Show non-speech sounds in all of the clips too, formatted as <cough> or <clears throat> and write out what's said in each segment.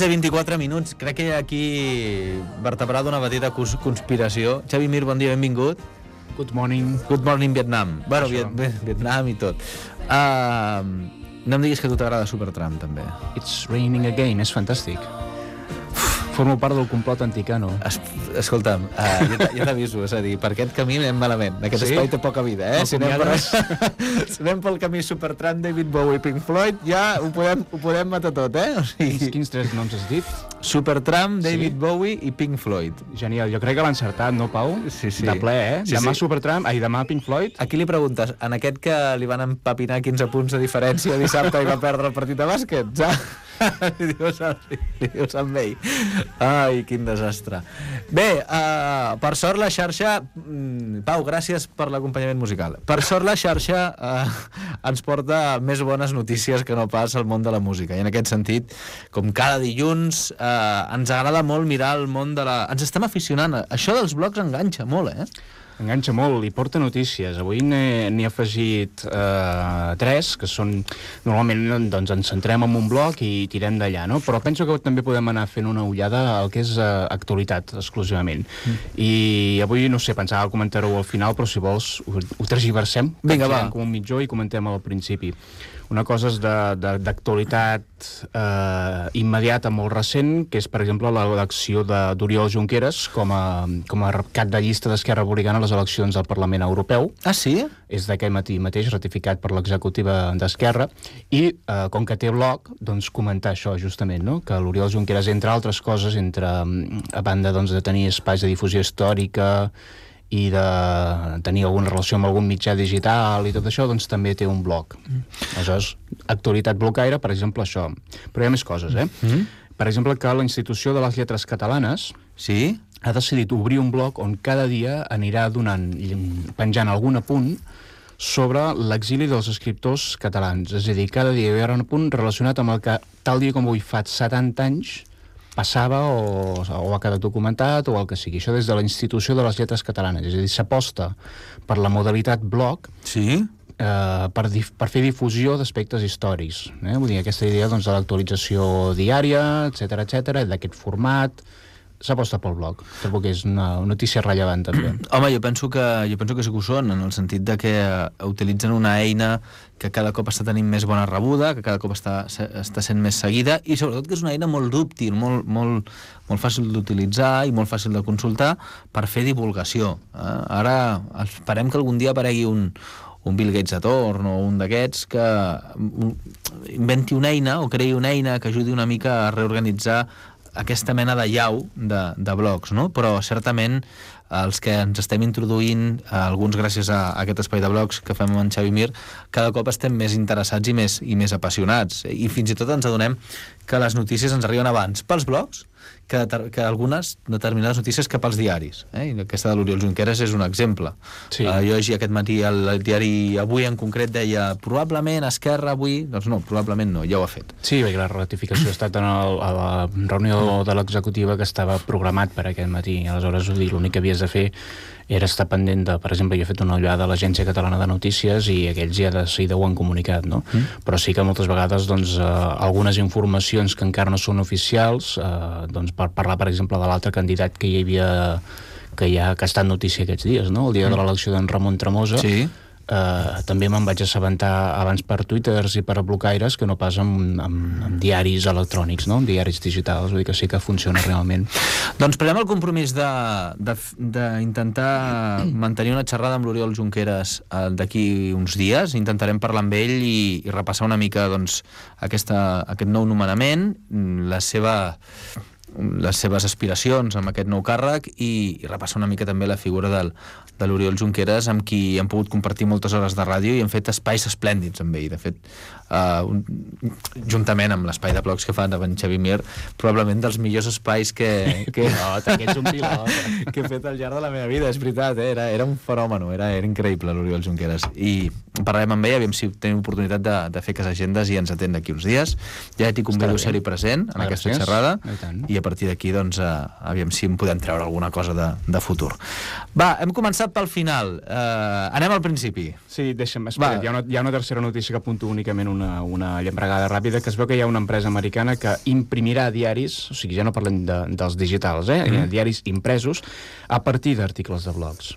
11 i 24 minuts. Crec que aquí vertebrada una petita cons- conspiració. Xavi Mir, bon dia, benvingut. Good morning. Good morning, Vietnam. Bueno. Viet, Vietnam i tot. Uh, no em diguis que a tu t'agrada Supertramp, també. It's raining again, és fantàstic. Formo part del complot anticano. Es, escolta'm, uh, ja, t- ja t'aviso, és a dir, per aquest camí anem malament. Aquest Sí? espai té poca vida, eh? No Si anem, per, <laughs> si anem pel camí Supertramp, David Bowie, Pink Floyd, ja ho podem, ho podem matar tot, eh? O Quins, sigui, quins tres noms has dit? Supertramp, David Sí? Bowie i Pink Floyd. Genial, jo crec que l'ha encertat, no, Pau? Sí, sí. De ple, eh? Sí, demà sí. Supertramp, ai, demà Pink Floyd. A qui li preguntes? En aquest que li van empapinar 15 punts de diferència dissabte i va perdre el partit de bàsquet? Ja? <laughs> li, dius li dius amb ell. Ai, quin desastre. Bé, uh, per sort la xarxa... mm, Pau, gràcies per l'acompanyament musical. Per sort la xarxa uh, ens porta més bones notícies que no pas al món de la música. I en aquest sentit, com cada dilluns, uh, ens agrada molt mirar el món de la... Ens estem aficionant. Això dels blogs enganxa molt, eh? Enganxa molt i porta notícies. Avui n'he afegit eh, tres, que són... Normalment doncs, ens centrem en un bloc i tirem d'allà, no? Però penso que també podem anar fent una ullada al que és eh, actualitat, exclusivament. Mm. I avui, no sé, pensava comentar-ho al final, però si vols ho, ho tergiversem. Vinga, va. Com un mitjó i comentem al principi. Una cosa és d'actualitat eh, immediata, molt recent, que és, per exemple, l'elecció de- d'Oriol Junqueras com a, com a cap de llista d'Esquerra Republicana a les eleccions del Parlament Europeu. Ah, sí? És d'aquest matí mateix, ratificat per l'executiva d'Esquerra, i eh, com que té bloc, doncs comentar això justament, no? que l'Oriol Junqueras, entre altres coses, entre, mm, a banda doncs, de tenir espais de difusió històrica i de tenir alguna relació amb algun mitjà digital i tot això, doncs també té un blog. Mm. Aleshores, actualitat blocaire, per exemple, això. Però hi ha més coses, eh? Mm. Per exemple, que la Institució de les Lletres Catalanes Sí? ha decidit obrir un blog on cada dia anirà donant, penjant algun apunt sobre l'exili dels escriptors catalans. És a dir, cada dia hi haurà un apunt relacionat amb el que tal dia com avui fa 70 anys passava o, o ha quedat documentat o el que sigui. Això des de la Institució de les Lletres Catalanes. És a dir, s'aposta per la modalitat blog Sí? eh, per, dif per fer difusió d'aspectes històrics. Eh? Vull dir, aquesta idea doncs, de l'actualització diària, etc etc, d'aquest format, s'aposta pel. Trobo que és una notícia rellevant, també. <clears throat> Home, jo penso que, jo penso que sí que ho són, en el sentit de que eh, utilitzen una eina que cada cop està tenint més bona rebuda, que cada cop està, està sent més seguida, i sobretot que és una eina molt dúctil, molt, molt, molt fàcil d'utilitzar i molt fàcil de consultar per fer divulgació. Eh? Ara esperem que algun dia aparegui un, un Bill Gates a torn o un d'aquests que mm, inventi una eina o creï una eina que ajudi una mica a reorganitzar aquesta mena de llau de, de blocs, no? Però certament els que ens estem introduint, eh, alguns gràcies a, a aquest espai de blocs que fem amb en Xavi Mir, cada cop estem més interessats i més, i més apassionats. I fins i tot ens adonem que les notícies ens arriben abans pels blogs que, que algunes determinades notícies cap als diaris. Eh? I aquesta de l'Oriol Junqueras és un exemple. Sí. Eh, jo llegia aquest matí el, el diari Avui en concret deia probablement Esquerra avui... Doncs no, probablement no, ja ho ha fet. Sí, perquè la ratificació ha estat en el, a la reunió de l'executiva que estava programat per aquest matí. Aleshores, l'únic que havies de fer era estar pendent de, per exemple, jo he fet una ullada a l'Agència Catalana de Notícies i aquells ja de seguida ho han comunicat, no? Mm. Però sí que moltes vegades, doncs, eh, algunes informacions que encara no són oficials, eh, doncs, per parlar, per exemple, de l'altre candidat que hi havia que ja que ha estat notícia aquests dies, no? El dia de l'elecció d'en Ramon Tremosa, Sí. Eh, també me'n vaig assabentar abans per twitters i per blocaires que no pas amb, amb, amb diaris electrònics, no? amb diaris digitals, vull dir que sí que funciona realment. Doncs prenem el compromís d'intentar mantenir una xerrada amb l'Oriol Junqueras eh, d'aquí uns dies. Intentarem parlar amb ell i, i repassar una mica doncs, aquesta, aquest nou nomenament, la seva les seves aspiracions amb aquest nou càrrec i, i repassar una mica també la figura del, de l'Oriol Junqueras amb qui hem pogut compartir moltes hores de ràdio i hem fet espais esplèndids amb ell. De fet, uh, un, juntament amb l'espai de blogs que fa en Xavi Mir, probablement dels millors espais que, que, <laughs> Pilot, aquest és un pilot. <laughs> que he fet al llarg de la meva vida, és veritat, eh? era, era un fenòmeno, era, era increïble l'Oriol Junqueras. I parlarem amb ell, aviam si tenim oportunitat de, de fer que agendes i ens atén d'aquí uns dies. Ja t'hi convido a ser-hi present en aquesta Gràcies. xerrada I tant. i a partir d'aquí, doncs, eh, aviam si en podem treure alguna cosa de, de futur. Va, hem començat pel final. Eh, anem al principi. Sí, deixa'm, espera, hi ha, una, hi ha una tercera notícia que apunto únicament una, una llambregada ràpida, que es veu que hi ha una empresa americana que imprimirà diaris, o sigui, ja no parlem de, dels digitals, eh? Mm. diaris impresos, a partir d'articles de blogs.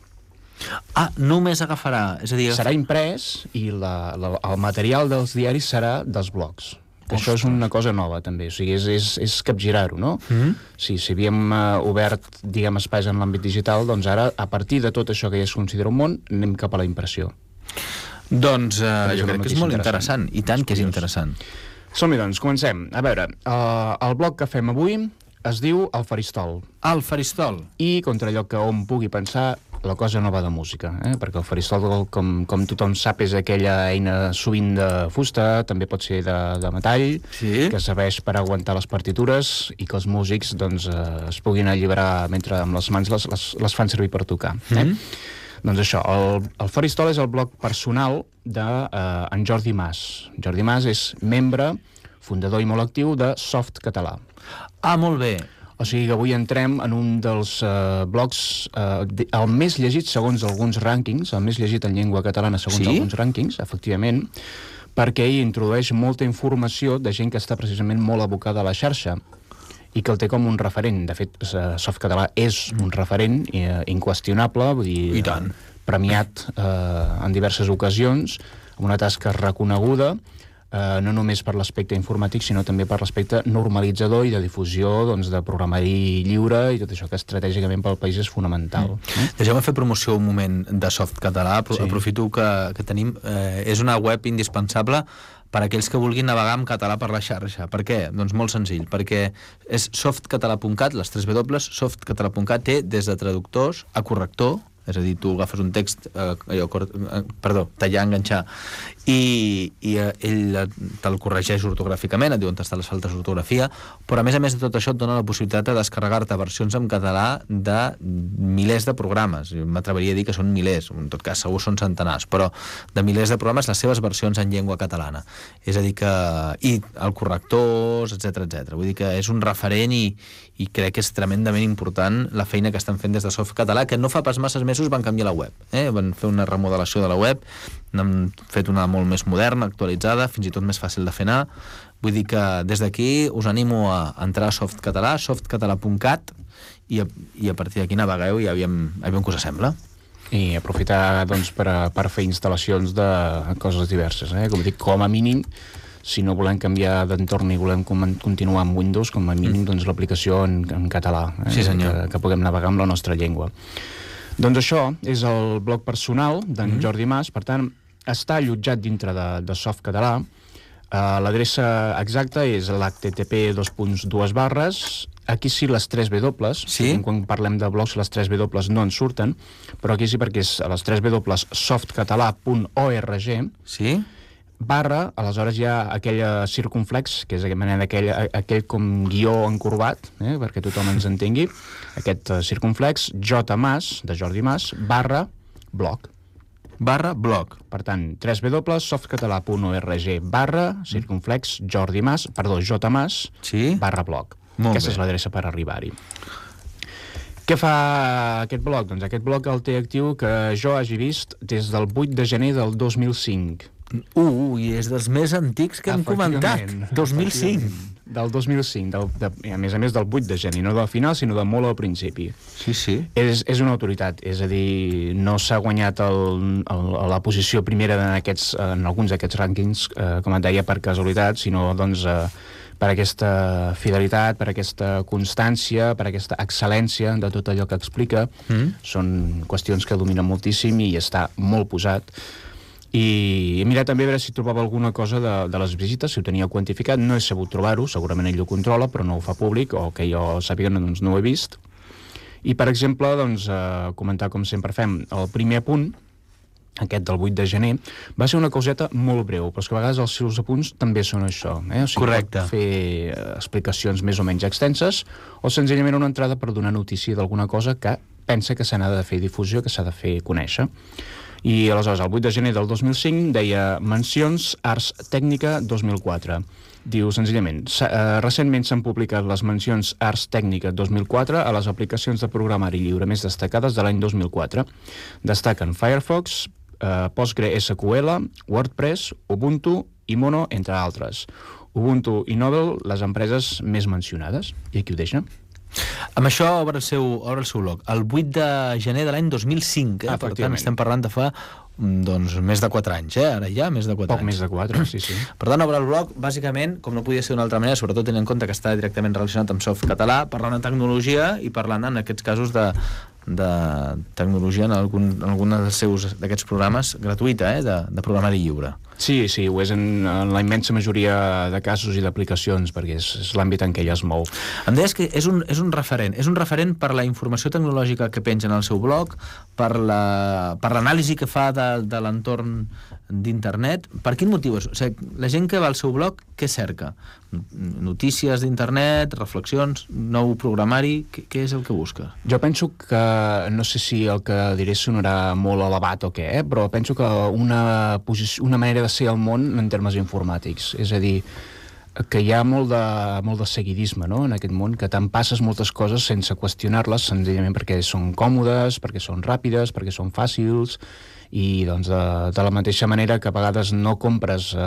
Ah, només agafarà... És a dir, Serà imprès i la, la, el material dels diaris serà dels blogs. Que això és una cosa nova, també. O sigui, és, és, és capgirar-ho, no? Mm -hmm. sí, si havíem uh, obert, diguem, espais en l'àmbit digital, doncs ara, a partir de tot això que ja es considera un món, anem cap a la impressió. Doncs uh, jo crec que és molt interessant. interessant. I tant que és interessant. Som-hi, doncs, comencem. A veure, uh, el blog que fem avui es diu El Faristol. El Faristol. I, contra allò que hom pugui pensar, la cosa no va de música, eh? perquè el faristol, com, com tothom sap, és aquella eina sovint de fusta, també pot ser de, de metall, sí? que serveix per aguantar les partitures i que els músics doncs, eh, es puguin alliberar mentre amb les mans les, les, les fan servir per tocar. Eh? Mm -hmm. Doncs això, el, el faristol és el blog personal d'en de, eh, Jordi Mas. Jordi Mas és membre, fundador i molt actiu de Soft Català. Ah, molt bé. O sigui que avui entrem en un dels uh, blogs, uh, de, el més llegit segons alguns rànquings, el més llegit en llengua catalana segons sí? alguns rànquings, efectivament, perquè hi introdueix molta informació de gent que està precisament molt abocada a la xarxa i que el té com un referent. De fet, uh, Softcatalà és un referent uh, inqüestionable, vull dir, I tant. Uh, premiat uh, en diverses ocasions, amb una tasca reconeguda, eh, no només per l'aspecte informàtic, sinó també per l'aspecte normalitzador i de difusió doncs, de programari lliure i tot això que estratègicament pel país és fonamental. Mm. Eh? Deixeu-me fer promoció un moment de Soft Català. Sí. Aprofito que, que tenim... Eh, és una web indispensable per a aquells que vulguin navegar en català per la xarxa. Per què? Doncs molt senzill, perquè és softcatalà.cat, les 3 W, softcatalà.cat té des de traductors a corrector, és a dir, tu agafes un text, eh, allò, eh, perdó, tallar, enganxar, i, i eh, ell te'l corregeix ortogràficament, et diu on estan les faltes d'ortografia, però a més a més de tot això et dona la possibilitat de descarregar-te versions en català de milers de programes. M'atreveria a dir que són milers, en tot cas segur són centenars, però de milers de programes les seves versions en llengua catalana. És a dir que... i el correctors, etc etc. Vull dir que és un referent i, i crec que és tremendament important la feina que estan fent des de Soft Català, que no fa pas masses mesos van canviar la web. Eh? Van fer una remodelació de la web, n'han fet una molt més moderna, actualitzada, fins i tot més fàcil de fer anar. Vull dir que des d'aquí us animo a entrar a Soft Català, softcatalà.cat, i a, i a partir d'aquí navegueu i aviam, aviam què us sembla. I aprofitar doncs, per, a, per fer instal·lacions de coses diverses. Eh? Com dic, com a mínim, si no volem canviar d'entorn i volem continuar amb Windows, com a mínim mm. doncs, l'aplicació en, en català, eh? sí, senyor. Que, que puguem navegar amb la nostra llengua. Doncs això és el blog personal d'en mm. Jordi Mas, per tant, està allotjat dintre de, de Soft Català, Uh, L'adreça exacta és l'http 2.2 barres aquí sí les 3 W, sí? quan parlem de blogs les 3 W no en surten, però aquí sí perquè és a les 3 W softcatalà.org sí? barra, aleshores hi ha aquella circunflex, que és aquell, aquell com guió encorbat, eh, perquè tothom ens entengui, aquest uh, circunflex, J Mas, de Jordi Mas, barra blog. Barra blog. Per tant, www.softcatalà.org barra circunflex Jordi Mas, perdó, J Mas, sí? barra blog. Molt Aquesta bé. és l'adreça per arribar-hi. Què fa aquest blog? Doncs aquest blog el té actiu que jo hagi vist des del 8 de gener del 2005. Uh, i és dels més antics que hem comentat. 2005. Del 2005, del, de, a més a més del 8 de gener, no del final, sinó de molt al principi. Sí, sí. És, és una autoritat, és a dir, no s'ha guanyat el, el, la posició primera en, aquests, en alguns d'aquests rànquings, eh, com et deia, per casualitat, sinó doncs, eh, per aquesta fidelitat, per aquesta constància, per aquesta excel·lència de tot allò que explica. Mm. Són qüestions que domina moltíssim i està molt posat i he mirat també a veure si trobava alguna cosa de, de les visites, si ho tenia quantificat, no he sabut trobar-ho, segurament ell ho controla, però no ho fa públic, o que jo sàpiga doncs, no ho he vist. I, per exemple, doncs, eh, comentar com sempre fem, el primer punt, aquest del 8 de gener, va ser una coseta molt breu, però és que a vegades els seus apunts també són això. Eh? O sigui, Correcte. Fer eh, explicacions més o menys extenses, o senzillament una entrada per donar notícia d'alguna cosa que pensa que se n'ha de fer difusió, que s'ha de fer conèixer. I aleshores, el 8 de gener del 2005, deia Mencions Arts Tècnica 2004. Diu senzillament, eh, recentment s'han publicat les mencions Arts Tècnica 2004 a les aplicacions de programari lliure més destacades de l'any 2004. Destaquen Firefox, eh, PostgreSQL, WordPress, Ubuntu i Mono, entre altres. Ubuntu i Novel, les empreses més mencionades. I aquí ho deixa. Amb això obre el seu, obre el seu blog. El 8 de gener de l'any 2005, eh? per tant estem parlant de fa mm, doncs, més de 4 anys, eh? ara ja més de 4 Poc anys. més de 4, sí, sí. <clears throat> Per tant, obre el blog, bàsicament, com no podia ser d'una altra manera, sobretot tenint en compte que està directament relacionat amb soft català, parlant de tecnologia i parlant en aquests casos de, de tecnologia en algun, en algun d'aquests programes gratuïta, eh? de, de programari lliure. Sí, sí, ho és en, en la immensa majoria de casos i d'aplicacions, perquè és, és l'àmbit en què ella es mou. Em deies que és un, és un referent. És un referent per la informació tecnològica que penja en el seu blog, per l'anàlisi la, per que fa de, de l'entorn d'internet. Per quin motiu? O sigui, la gent que va al seu blog, què cerca? Notícies d'internet, reflexions, nou programari... Què, què és el que busca? Jo penso que, no sé si el que diré sonarà molt elevat o què, eh? però penso que una, posició, una manera de ser al món en termes informàtics. És a dir, que hi ha molt de, molt de seguidisme no? en aquest món, que te'n passes moltes coses sense qüestionar-les, senzillament perquè són còmodes, perquè són ràpides, perquè són fàcils, i doncs, de, de la mateixa manera que a vegades no compres eh,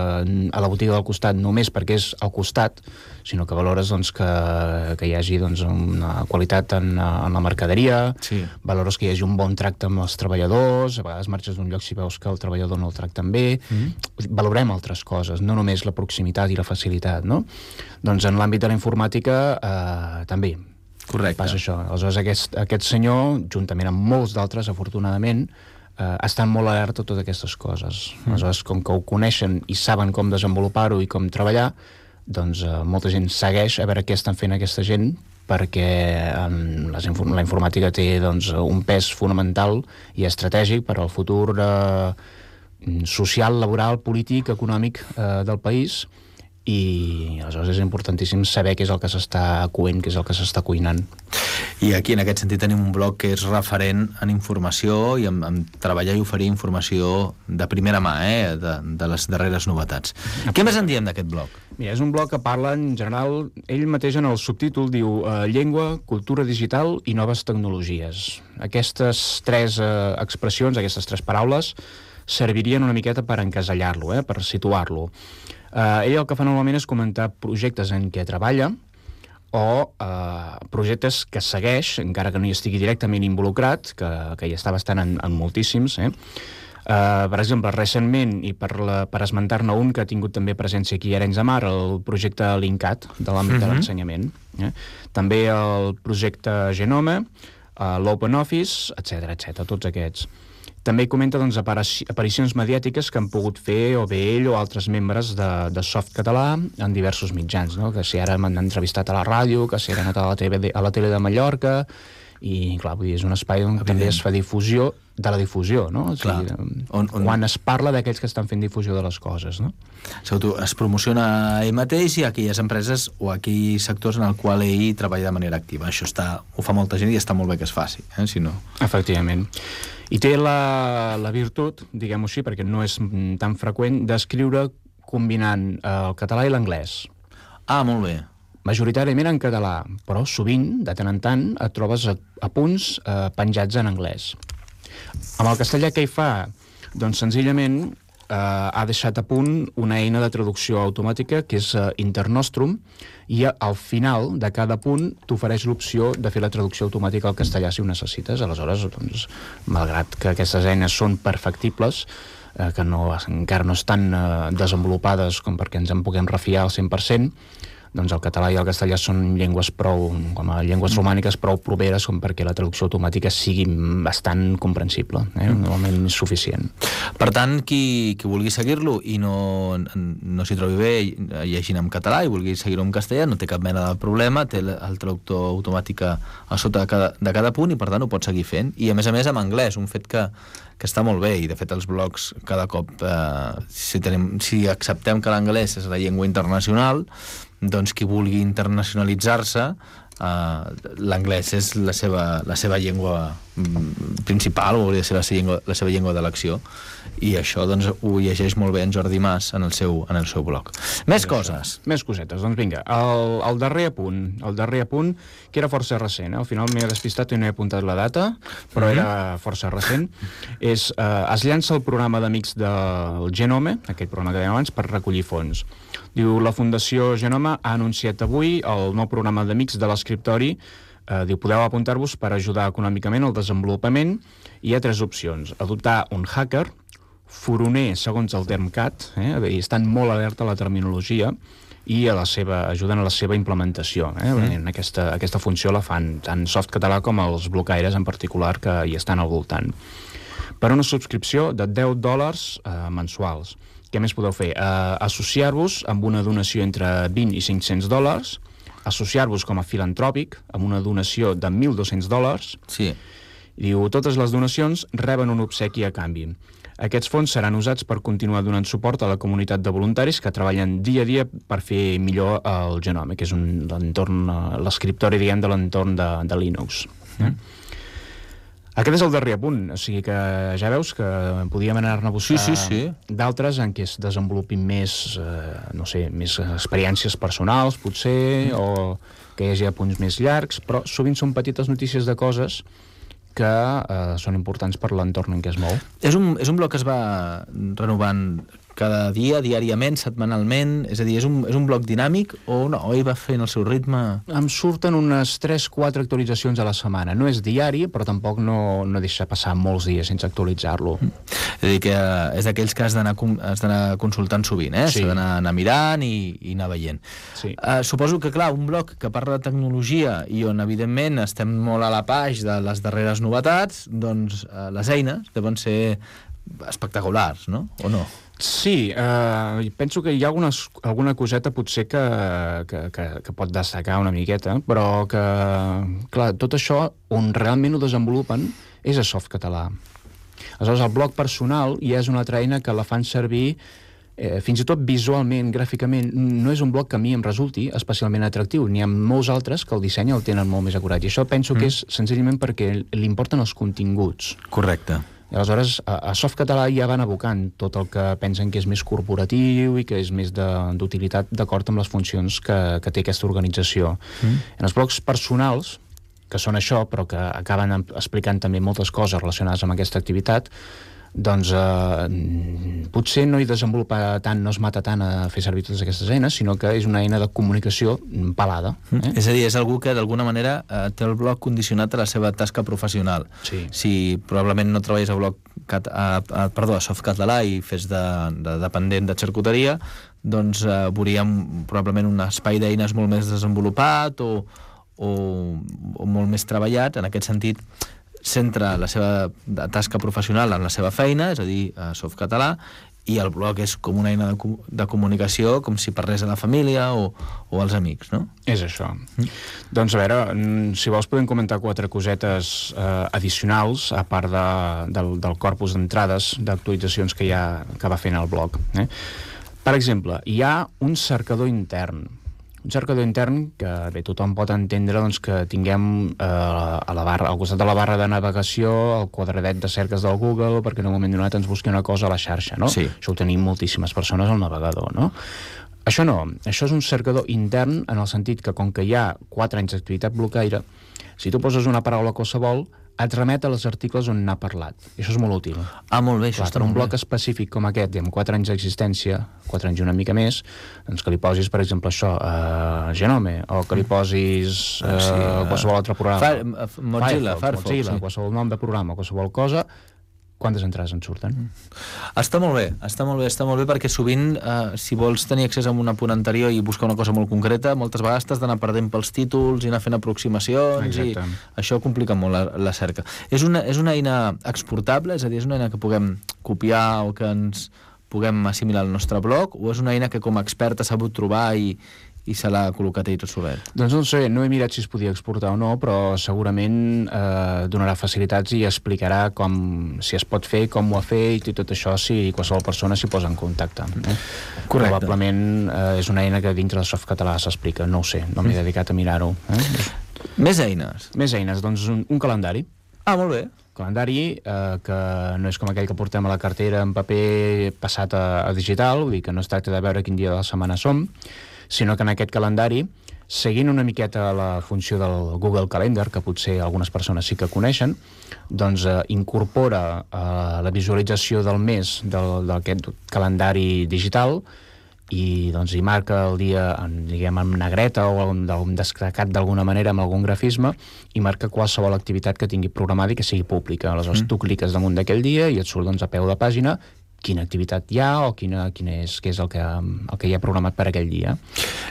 a la botiga del costat només perquè és al costat, sinó que valores doncs, que, que hi hagi doncs, una qualitat en, en la mercaderia, sí. valores que hi hagi un bon tracte amb els treballadors, a vegades marxes d'un lloc si veus que el treballador no el tracten bé, mm -hmm. valorem altres coses, no només la proximitat i la facilitat, no? Doncs en l'àmbit de la informàtica eh, també, Correcte. Passa això. Aleshores, aquest, aquest senyor, juntament amb molts d'altres, afortunadament, eh, estan molt alerta a totes aquestes coses. Mm. Aleshores, com que ho coneixen i saben com desenvolupar-ho i com treballar, doncs eh, molta gent segueix a veure què estan fent aquesta gent perquè eh, les, la informàtica té doncs, un pes fonamental i estratègic per al futur eh, social, laboral, polític, econòmic eh, del país i aleshores és importantíssim saber què és el que s'està coent, què és el que s'està cuinant. I aquí en aquest sentit tenim un bloc que és referent en informació i en, en treballar i oferir informació de primera mà, eh, de, de les darreres novetats. Què més en diem d'aquest bloc? Mira, és un bloc que parla en general, ell mateix en el subtítol diu eh, llengua, cultura digital i noves tecnologies. Aquestes tres eh, expressions, aquestes tres paraules, servirien una miqueta per encasellar-lo, eh, per situar-lo. Eh, ell el que fa normalment és comentar projectes en què treballa o eh, projectes que segueix, encara que no hi estigui directament involucrat, que, que hi està bastant en, en moltíssims, eh? Uh, per exemple, recentment, i per, la, per esmentar-ne un que ha tingut també presència aquí a Arenys de Mar, el projecte Linkat, de l'àmbit uh -huh. de mhm. l'ensenyament. Eh? També el projecte Genome, uh, l'Open Office, etc etc tots aquests. També comenta doncs, aparicions mediàtiques que han pogut fer o bé ell o altres membres de, de Soft Català en diversos mitjans, no? que si ara m'han entrevistat a la ràdio, que si ara anat a la, TV, a la tele de Mallorca, i clar, vull dir, és un espai on Evident. també es fa difusió de la difusió, no? O sigui, on, on... Quan es parla d'aquells que estan fent difusió de les coses, no? tu, es promociona ell mateix i aquelles empreses o aquells sectors en el qual ell treballa de manera activa. Això està, ho fa molta gent i està molt bé que es faci, eh? si no... Efectivament. I té la, la virtut, diguem-ho així, perquè no és tan freqüent, d'escriure combinant eh, el català i l'anglès. Ah, molt bé. Majoritàriament en català, però sovint, de tant en tant, et trobes a, a punts eh, penjats en anglès. Amb el castellà què hi fa? Doncs senzillament eh, ha deixat a punt una eina de traducció automàtica que és eh, Internostrum i al final de cada punt t'ofereix l'opció de fer la traducció automàtica al castellà si ho necessites. Aleshores, doncs, malgrat que aquestes eines són perfectibles, eh, que no, encara no estan eh, desenvolupades com perquè ens en puguem refiar al 100%, doncs el català i el castellà són llengües prou, com a llengües mm. romàniques prou proveres com perquè la traducció automàtica sigui bastant comprensible, eh? Mm. normalment suficient. Per tant, qui, qui vulgui seguir-lo i no, no s'hi trobi bé llegint en català i vulgui seguir-ho en castellà, no té cap mena de problema, té el traductor automàtic a sota de cada, de cada punt i per tant ho pot seguir fent. I a més a més en anglès, un fet que, que està molt bé i de fet els blogs cada cop eh, si, tenim, si acceptem que l'anglès és la llengua internacional doncs qui vulgui internacionalitzar-se Uh, L'anglès és la seva, la seva llengua mm, principal, o hauria de ser la seva llengua, la seva llengua d'elecció, i això doncs, ho llegeix molt bé en Jordi Mas en el seu, en el seu blog. Més Això. coses. Més cosetes. Doncs vinga, el, el darrer apunt, el darrer apunt, que era força recent, eh? al final m'he despistat i no he apuntat la data, però Mhm. era força recent, és, eh, es llança el programa d'amics del Genome, aquell programa que dèiem abans, per recollir fons. Diu, la Fundació Genoma ha anunciat avui el nou programa d'amics de l'escriptori Eh, diu, podeu apuntar-vos per ajudar econòmicament al desenvolupament hi ha tres opcions. Adoptar un hacker, furoner segons el Termcat, eh? a dir, estan molt alerta a la terminologia i a la seva, ajuden a la seva implementació. Eh? Mm. Aquesta, aquesta funció la fan tant Softcatalà com els blocaires en particular que hi estan al voltant. Per una subscripció de 10 dòlars eh, mensuals. Què més podeu fer? Eh, Associar-vos amb una donació entre 20 i 500 dòlars, associar-vos com a filantròpic amb una donació de 1.200 dòlars, Sí. Diu, totes les donacions reben un obsequi a canvi. Aquests fons seran usats per continuar donant suport a la comunitat de voluntaris que treballen dia a dia per fer millor el genome, que és un l'entorn, l'escriptori, diguem, de l'entorn de, de Linux. Eh? Aquest és el darrer apunt, o sigui que ja veus que podíem anar-ne a buscar Sí, sí, sí. d'altres en què es desenvolupin més, eh, no sé, més experiències personals, potser, o que hi hagi punts més llargs, però sovint són petites notícies de coses que eh, són importants per l'entorn en què es mou. És un, és un bloc que es va renovant cada dia, diàriament, setmanalment? És a dir, és un, és un bloc dinàmic o no? O ell va fent el seu ritme? Em surten unes 3-4 actualitzacions a la setmana. No és diari, però tampoc no, no deixa passar molts dies sense actualitzar-lo. És a dir, que eh, és d'aquells que has d'anar com- has d'anar consultant sovint, eh? Sí. S'ha d'anar anar mirant i, i anar veient. Sí. Uh, suposo que, clar, un bloc que parla de tecnologia i on, evidentment, estem molt a la paix de les darreres novetats, doncs uh, les eines deuen ser espectaculars, no? O no? Sí, eh, penso que hi ha algunes, alguna coseta potser que, que, que, que pot destacar una miqueta, però que, clar, tot això on realment ho desenvolupen és a Softcatalà. Aleshores, el blog personal ja és una altra eina que la fan servir eh, fins i tot visualment, gràficament, no és un bloc que a mi em resulti especialment atractiu. N'hi ha molts altres que el disseny el tenen molt més acurat. I això penso mm. que és senzillament perquè li importen els continguts. Correcte. I aleshores, a, a Softcatalà ja van abocant tot el que pensen que és més corporatiu i que és més de- d'utilitat d'acord amb les funcions que, que té aquesta organització. Mm. En els blocs personals, que són això, però que acaben explicant també moltes coses relacionades amb aquesta activitat, doncs eh, potser no hi desenvolupa tant, no es mata tant a fer servir totes aquestes eines, sinó que és una eina de comunicació pelada. Eh? És a dir, és algú que d'alguna manera eh, té el blog condicionat a la seva tasca professional. Sí. Si probablement no treballes a blog cat, a, a, perdó, a Softcatalà i fes de, de dependent de xarcuteria, doncs eh, veuríem probablement un espai d'eines molt més desenvolupat o, o, o molt més treballat. En aquest sentit, centra la seva tasca professional en la seva feina, és a dir, a Softcatalà, i el blog és com una eina de, co- de comunicació, com si parlés a la família o, o als amics, no? És això. Mm. Doncs a veure, mm, si vols podem comentar quatre cosetes eh, addicionals, a part de, del, del corpus d'entrades d'actualitzacions que, hi ha, que va fent el blog. Eh? Per exemple, hi ha un cercador intern. Un cercador intern que bé, tothom pot entendre doncs, que tinguem eh, a la barra, al costat de la barra de navegació el quadradet de cerques del Google perquè en un moment donat ens busqui una cosa a la xarxa, no? Sí. Això ho tenim moltíssimes persones al navegador, no? Això no, això és un cercador intern en el sentit que com que hi ha 4 anys d'activitat blocaire, si tu poses una paraula qualsevol, et remet als articles on n'ha parlat. I això és molt útil. Ah, molt bé, això Clar, està un bloc bé. específic com aquest, amb 4 anys d'existència, 4 anys i una mica més, doncs que li posis, per exemple, això, uh, Genome, o que li posis uh, sí, eh, qualsevol altre programa. Fire- eh, Mozilla, Firefox, Mozilla, sí. qualsevol nom de programa, qualsevol cosa, quantes entrades en surten? Està molt bé, està molt bé, està molt bé perquè sovint, eh, si vols tenir accés a un apunt anterior i buscar una cosa molt concreta, moltes vegades t'has d'anar perdent pels títols i anar fent aproximacions Exacte. i això complica molt la, la cerca. És una, és una eina exportable, és a dir, és una eina que puguem copiar o que ens puguem assimilar al nostre blog o és una eina que com a expert ha sabut trobar i, i se l'ha col·locat ell tot solet? Doncs no sé, no he mirat si es podia exportar o no, però segurament eh, donarà facilitats i explicarà com, si es pot fer, com ho ha fet i tot això si qualsevol persona s'hi posa en contacte. Eh? Correcte. Probablement eh, és una eina que dintre de Softcatalà s'explica, no ho sé, no m'he dedicat a mirar-ho. Eh? Més eines. Més eines, doncs un, un calendari. Ah, molt bé. Calendari eh, que no és com aquell que portem a la cartera en paper passat a, a digital, vull dir que no es tracta de veure quin dia de la setmana som, sinó que en aquest calendari seguint una miqueta la funció del Google Calendar, que potser algunes persones sí que coneixen, doncs eh, incorpora eh, la visualització del mes d'aquest calendari digital i doncs hi marca el dia en, diguem en negreta o en, en destacat d'alguna manera amb algun grafisme i marca qualsevol activitat que tingui programada i que sigui pública. Aleshores mm. tu cliques damunt d'aquell dia i et surt doncs, a peu de pàgina quina activitat hi ha o quina, quina és, què és el que, el que hi ha programat per aquell dia.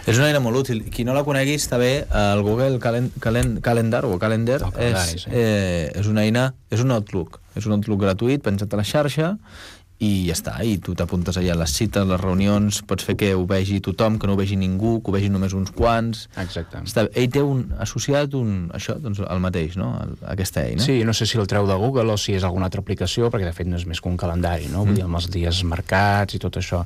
És una eina molt útil. Qui no la conegui està bé, el Google Calen Calen Calendar o Calendar és, sí. eh, és una eina, és un Outlook. És un Outlook gratuït, penjat a la xarxa i ja està, i tu t'apuntes allà a les cites, les reunions, pots fer que ho vegi tothom, que no ho vegi ningú, que ho vegi només uns quants. Exacte. Està, ell té un associat un, això, doncs el mateix, no?, el, aquesta eina. Sí, no sé si el treu de Google o si és alguna altra aplicació, perquè de fet no és més que un calendari, no?, mm. vull dir, amb els dies marcats i tot això,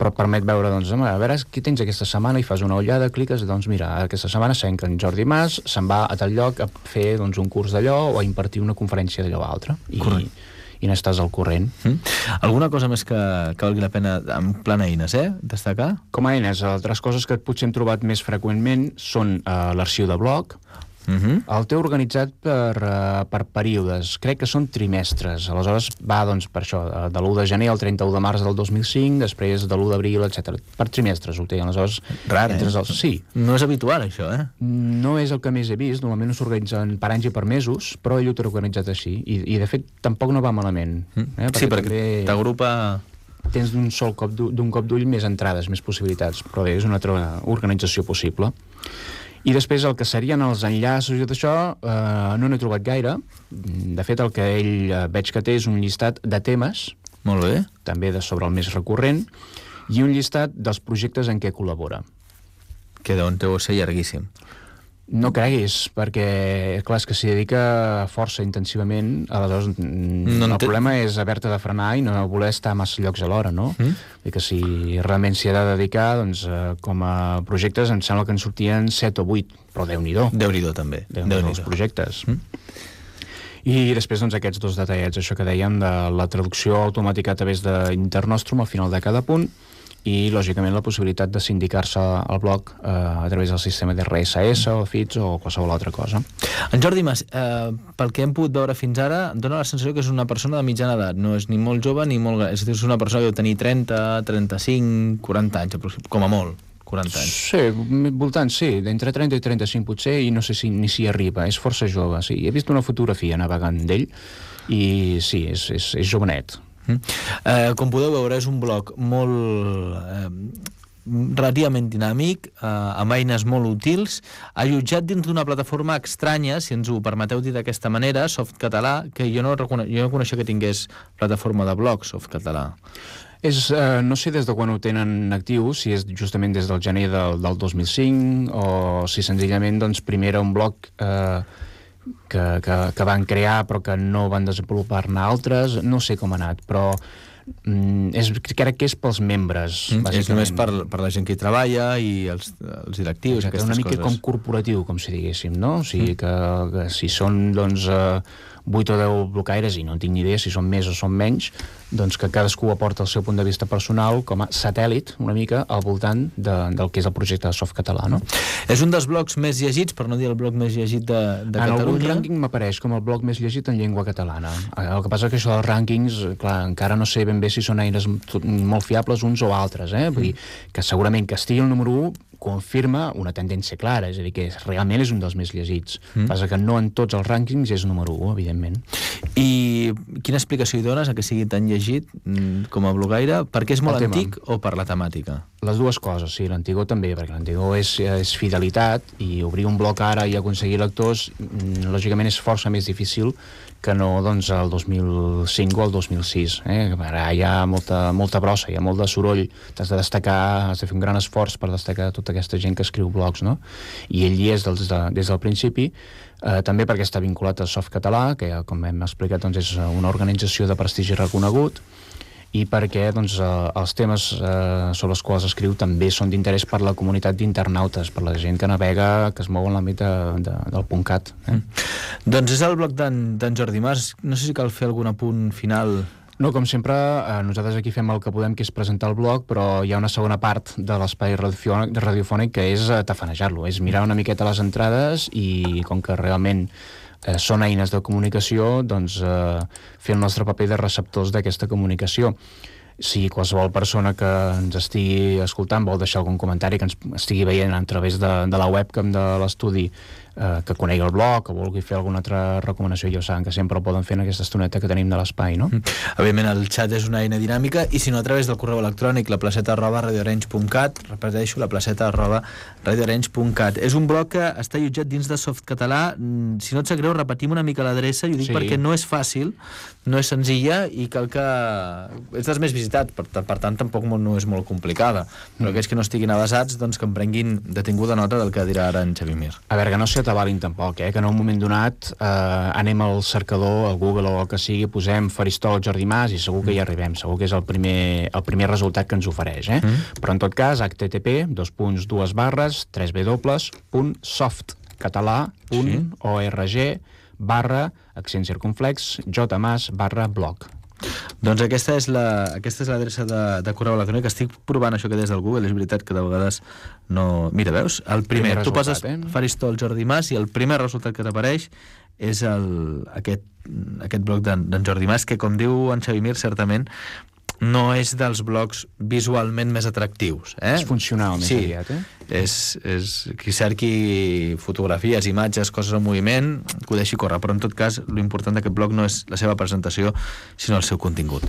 però permet veure, doncs, a veure, què tens aquesta setmana i fas una ullada, cliques, doncs mira, aquesta setmana sabem que en Jordi Mas se'n va a tal lloc a fer doncs, un curs d'allò o a impartir una conferència d'allò altre. I, Correcte i n'estàs al corrent. Mm. Alguna cosa més que, que valgui la pena en plan eines, eh? Destacar? Com a eines, altres coses que potser hem trobat més freqüentment són eh, l'arxiu de blog, Uh mhm. -huh. El té organitzat per, uh, per períodes, crec que són trimestres, aleshores va doncs, per això, de l'1 de gener al 31 de març del 2005, després de l'1 d'abril, etc. Per trimestres ho té, aleshores... Rar, eh? Els... Sí. No és habitual, això, eh? No és el que més he vist, normalment no s'organitzen per anys i per mesos, però ell ho té organitzat així, i, i de fet tampoc no va malament. Mm. Eh? Perquè sí, perquè també... t'agrupa tens d'un sol cop d'un cop d'ull més entrades, més possibilitats, però bé, és una altra organització possible. I després el que serien els enllaços i tot això eh, no n'he trobat gaire. De fet, el que ell eh, veig que té és un llistat de temes, molt bé, també de sobre el més recurrent, i un llistat dels projectes en què col·labora. Que deuen deu ser llarguíssim. No creguis, perquè, clar, és que s'hi dedica força intensivament, aleshores no el problema és haver-te de frenar i no voler estar a massa llocs alhora, no? Mm. I que si realment s'hi ha de dedicar, doncs, eh, com a projectes, em sembla que en sortien 7 o 8, però Déu-n'hi-do. Déu-n'hi-do, també. Déu-n'hi-do, Déu els projectes. Mm. I després, doncs, aquests dos detallets, això que dèiem de la traducció automàtica a través d'Internostrum al final de cada punt, i, lògicament, la possibilitat de sindicar-se al blog eh, a través del sistema de RSS o FITS o qualsevol altra cosa. En Jordi Mas, eh, pel que hem pogut veure fins ara, dona la sensació que és una persona de mitjana edat, no és ni molt jove ni molt gran, és és una persona que deu tenir 30, 35, 40 anys, com a molt. 40 anys. Sí, voltant, sí, d'entre 30 i 35 potser, i no sé si ni s'hi arriba, és força jove, sí. He vist una fotografia navegant d'ell, i sí, és, és, és jovenet. Eh, com podeu veure, és un blog molt... Eh, relativament dinàmic, eh, amb eines molt útils, allotjat dins d'una plataforma estranya, si ens ho permeteu dir d'aquesta manera, Softcatalà, que jo no, recone jo no coneixia que tingués plataforma de blog, Softcatalà. És, eh, no sé des de quan ho tenen actiu, si és justament des del gener del, del 2005 o si senzillament doncs, primer era un blog eh, que, que, que van crear però que no van desenvolupar-ne altres, no sé com ha anat, però mm, és, crec que és pels membres, mm, És només per, per la gent que hi treballa i els, els directius, Exacte, aquestes una mica coses. com corporatiu, com si diguéssim, no? O sigui, mm. que, que si són, doncs... Eh, 8 o 10 blocaires, i no tinc ni idea si són més o són menys, doncs que cadascú aporta el seu punt de vista personal com a satèl·lit, una mica, al voltant de, del que és el projecte de Soft Català, no? És un dels blocs més llegits, per no dir el bloc més llegit de, de en Catalunya. En algun rànquing m'apareix com el bloc més llegit en llengua catalana. El que passa que això dels rànquings, clar, encara no sé ben bé si són eines molt fiables uns o altres, eh? Vull dir, que segurament que estigui el número 1 confirma una tendència clara, és a dir, que realment és un dels més llegits. Mm. Passa que no en tots els rànquings és número 1, evidentment. I quina explicació hi dones a que sigui tan llegit mm, com a blogaire? Perquè és molt antic o per la temàtica? Les dues coses, sí, l'Antigó també, perquè l'Antigó és, és fidelitat i obrir un blog ara i aconseguir lectors, mm, lògicament és força més difícil que no doncs, el 2005 o el 2006. Eh? Ara hi ha molta, molta brossa, hi ha molt de soroll, t'has de destacar, has de fer un gran esforç per destacar tota aquesta gent que escriu blogs, no? I ell hi és des, de, des del principi, eh, també perquè està vinculat a Soft Català, que com hem explicat doncs, és una organització de prestigi reconegut, i perquè doncs, eh, els temes eh, sobre els quals escriu també són d'interès per la comunitat d'internautes, per la gent que navega, que es mou en l'àmbit de, de, del .cat. Eh? Mm. Doncs és el blog d'en Jordi Mas. No sé si cal fer algun apunt final no, com sempre, eh, nosaltres aquí fem el que podem, que és presentar el blog, però hi ha una segona part de l'espai radiofònic, radiofònic que és eh, tafanejar-lo, és mirar una miqueta les entrades i com que realment eh, són eines de comunicació, doncs eh, fer el nostre paper de receptors d'aquesta comunicació. Si qualsevol persona que ens estigui escoltant vol deixar algun comentari que ens estigui veient a través de, de la webcam de l'estudi eh, que conegui el blog, que vulgui fer alguna altra recomanació, ja ho saben que sempre ho poden fer en aquesta estoneta que tenim de l'espai, no? Mm. Evidentment, el xat és una eina dinàmica i si no a través del correu electrònic la placeta arroba radioarenys.cat repeteixo, la placeta arroba radioarenys.cat És un blog que està allotjat dins de Softcatalà mm, si no et sap greu, repetim una mica l'adreça i ho dic sí. perquè no és fàcil no és senzilla i cal que és dels més visitats, per, per tant tampoc no és molt complicada, però mm. aquells que no estiguin avasats doncs que em prenguin detinguda nota del que dirà ara en Xavi Mir. A veure, que no sé s'atabalin tampoc, eh? que en un moment donat eh, anem al cercador, al Google o el que sigui, posem Faristol Jordi Mas i segur que hi arribem, segur que és el primer, el primer resultat que ens ofereix. Eh? Mm. Però en tot cas, http, dos punts, dues barres, 3w.softcatalà.org sí. barra accent circunflex jmas barra blog. Doncs aquesta és la, aquesta és l'adreça de, de correu electrònic. Estic provant això que des del Google, és veritat que de vegades no... Mira, veus? El primer, primer tu poses eh? Faristol Jordi Mas i el primer resultat que t'apareix és el, aquest, aquest blog d'en Jordi Mas, que com diu en Xavi Mir, certament no és dels blocs visualment més atractius. Eh? És funcional més sí. aviat, eh? És, és qui cerqui fotografies, imatges, coses en moviment, que ho deixi córrer, però en tot cas l'important d'aquest blog no és la seva presentació, sinó el seu contingut.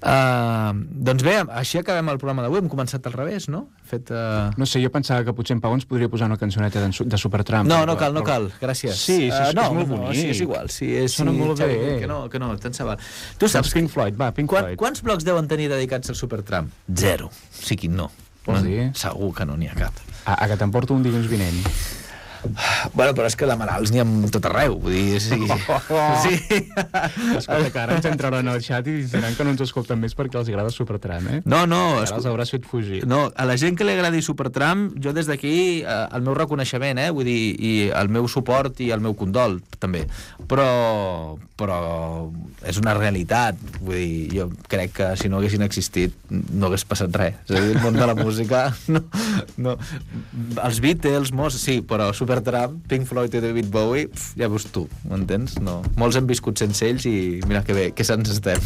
Uh, doncs bé, així acabem el programa d'avui, hem començat al revés, no? Fet, uh... No sé, jo pensava que potser en Pau ens podria posar una cançoneta de, de Supertramp. No, no cal, no cal, gràcies. Sí, sí és, uh, no, és molt bonic. No, sí, és igual. Sí, és, Sona sí, molt bé. Que no, que no, tant se val. Tu saps... Pink Floyd, va, Pink Floyd. quants blocs deuen tenir dedicats al Supertramp? Zero. O sigui, no. Vols dir? Segur que no n'hi ha cap. A, a que t'emporto un dilluns vinent. Bueno, però és que de malalts n'hi ha tot arreu, vull dir, sí. Oh, <laughs> sí. Escolta, que ara ens entraran al xat i diran que no ens escolten més perquè els agrada Supertram, eh? No, no. Ara els hauràs fet fugir. No, a la gent que li agradi Supertram, jo des d'aquí, eh, el meu reconeixement, eh? Vull dir, i el meu suport i el meu condol, també. Però, però és una realitat, vull dir, jo crec que si no haguessin existit no hagués passat res. És a dir, el món de la música, <laughs> no, no. Els Beatles, molts, sí, però Super Supertramp, Pink Floyd i David Bowie, pf, ja veus tu, m'entens? No. Molts han viscut sense ells i mira que bé, que se'ns estem.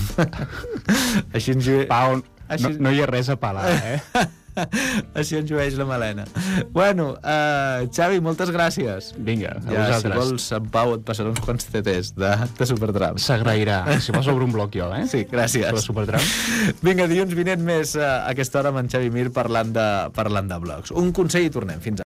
<laughs> Així ens... Pau, Així... no, no hi ha res a palar, eh? <laughs> Així ens llueix la melena. Bueno, uh, Xavi, moltes gràcies. Vinga, a ja, vosaltres. Si vols, en Pau et passarà uns quants TTs de, de Supertramp. S'agrairà. Si vols sobre un bloc jo, eh? Sí, gràcies. Sobre Supertramp. Vinga, dilluns vinent més uh, a aquesta hora amb en Xavi Mir parlant de, parlant de blocs. Un consell i tornem. Fins ara.